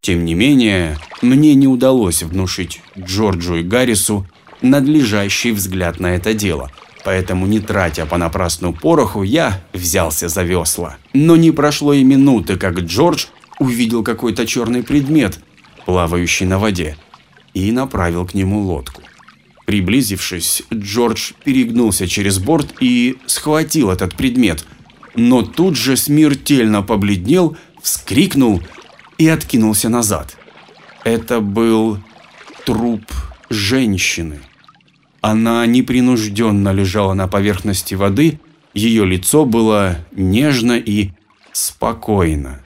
Тем не менее, мне не удалось внушить Джорджу и Гаррису надлежащий взгляд на это дело, поэтому не тратя понапрасну пороху, я взялся за весла. Но не прошло и минуты, как Джордж увидел какой-то черный предмет, плавающий на воде, и направил к нему лодку. Приблизившись, Джордж перегнулся через борт и схватил этот предмет, но тут же смертельно побледнел, вскрикнул откинулся назад. Это был труп женщины. Она непринужденно лежала на поверхности воды, ее лицо было нежно и спокойно.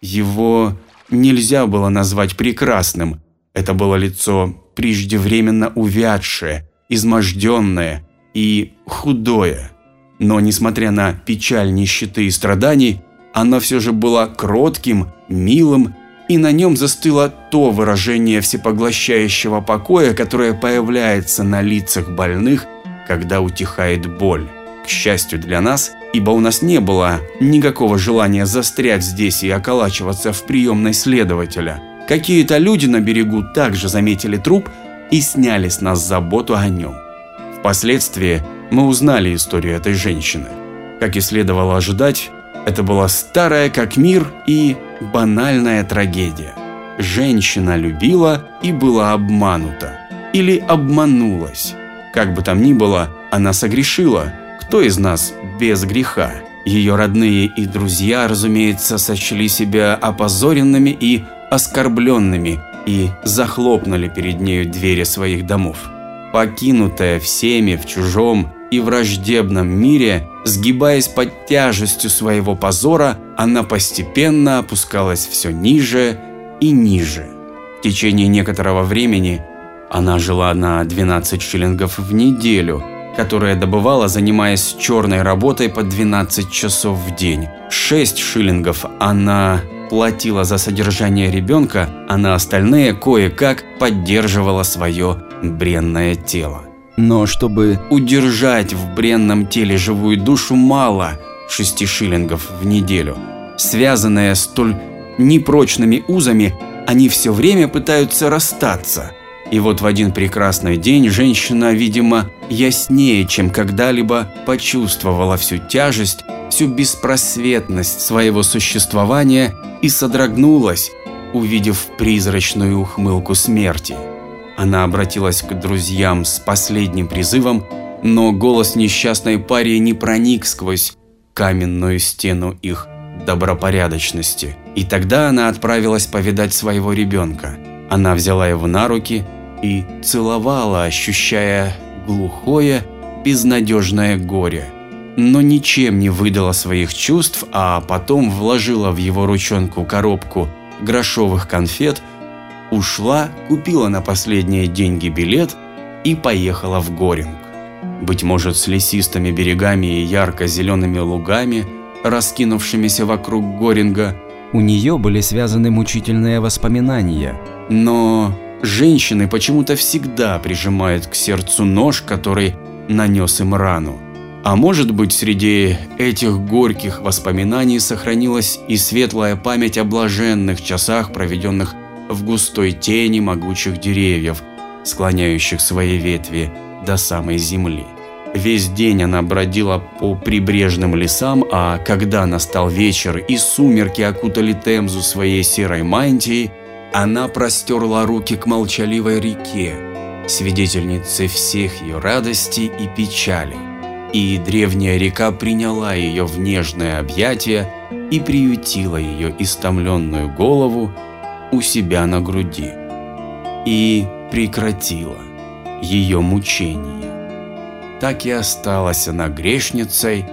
Его нельзя было назвать прекрасным. Это было лицо преждевременно увядшее, изможденное и худое. Но несмотря на печаль нищеты и страданий, оно все же было кротким, милым, и на нем застыло то выражение всепоглощающего покоя, которое появляется на лицах больных, когда утихает боль. К счастью для нас, ибо у нас не было никакого желания застрять здесь и околачиваться в приемной следователя. Какие-то люди на берегу также заметили труп и сняли с нас заботу о нем. Впоследствии мы узнали историю этой женщины. Как и следовало ожидать, это была старая как мир и банальная трагедия. Женщина любила и была обманута. Или обманулась. Как бы там ни было, она согрешила. Кто из нас без греха? Ее родные и друзья, разумеется, сочли себя опозоренными и оскорбленными и захлопнули перед нею двери своих домов. Покинутая всеми в чужом и враждебном мире, сгибаясь под тяжестью своего позора, она постепенно опускалась все ниже и ниже. В течение некоторого времени она жила на 12 шиллингов в неделю, которая добывала, занимаясь черной работой по 12 часов в день. 6 шиллингов она платила за содержание ребенка, а на остальные кое-как поддерживала свое бренное тело. Но чтобы удержать в бренном теле живую душу мало шести шиллингов в неделю. Связанные столь непрочными узами, они все время пытаются расстаться. И вот в один прекрасный день женщина, видимо, яснее, чем когда-либо почувствовала всю тяжесть, всю беспросветность своего существования и содрогнулась, увидев призрачную ухмылку смерти. Она обратилась к друзьям с последним призывом, но голос несчастной паре не проник сквозь каменную стену их добропорядочности. И тогда она отправилась повидать своего ребенка. Она взяла его на руки и целовала, ощущая глухое, безнадежное горе. Но ничем не выдала своих чувств, а потом вложила в его ручонку коробку грошовых конфет – ушла, купила на последние деньги билет и поехала в Горинг. Быть может, с лесистыми берегами и ярко-зелеными лугами, раскинувшимися вокруг Горинга, у нее были связаны мучительные воспоминания. Но женщины почему-то всегда прижимают к сердцу нож, который нанес им рану. А может быть, среди этих горьких воспоминаний сохранилась и светлая память о блаженных часах, проведенных в густой тени могучих деревьев, склоняющих свои ветви до самой земли. Весь день она бродила по прибрежным лесам, а когда настал вечер и сумерки окутали Темзу своей серой мантией, она простерла руки к молчаливой реке, свидетельнице всех ее радостей и печали. И древняя река приняла ее в нежное объятие и приютила ее истомленную голову у себя на груди и прекратила ее мучение. Так и осталась она грешницей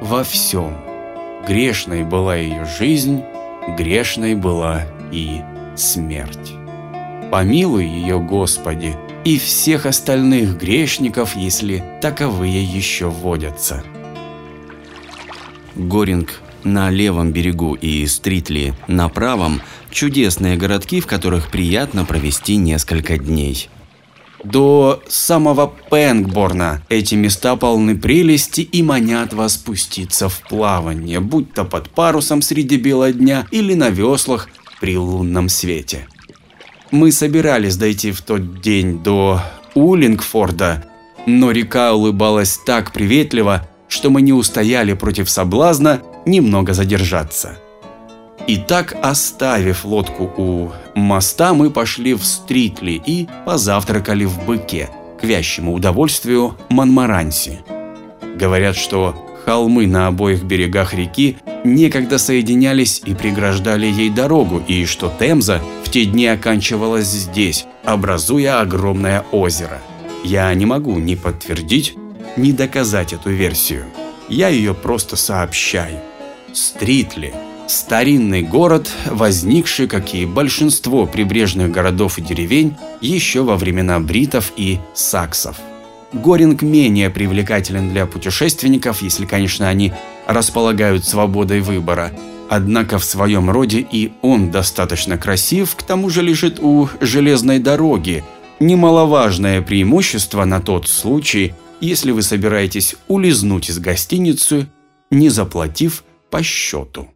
во всем. Грешной была ее жизнь, грешной была и смерть. Помилуй ее, Господи, и всех остальных грешников, если таковые еще водятся. Горинг на левом берегу и Стритли на правом – чудесные городки, в которых приятно провести несколько дней. До самого Пенгборна эти места полны прелести и манят вас спуститься в плавание, будь то под парусом среди бела дня или на веслах при лунном свете. Мы собирались дойти в тот день до Улингфорда, но река улыбалась так приветливо, что мы не устояли против соблазна немного задержаться. И так, оставив лодку у моста, мы пошли в Стритли и позавтракали в Быке, к вящему удовольствию Монмаранси. Говорят, что холмы на обоих берегах реки некогда соединялись и преграждали ей дорогу, и что Темза в те дни оканчивалась здесь, образуя огромное озеро. Я не могу ни подтвердить, ни доказать эту версию. Я ее просто сообщаю. Стритли Старинный город, возникший, как и большинство прибрежных городов и деревень, еще во времена бритов и саксов. Горинг менее привлекателен для путешественников, если, конечно, они располагают свободой выбора. Однако в своем роде и он достаточно красив, к тому же лежит у железной дороги. Немаловажное преимущество на тот случай, если вы собираетесь улизнуть из гостиницы, не заплатив по счету.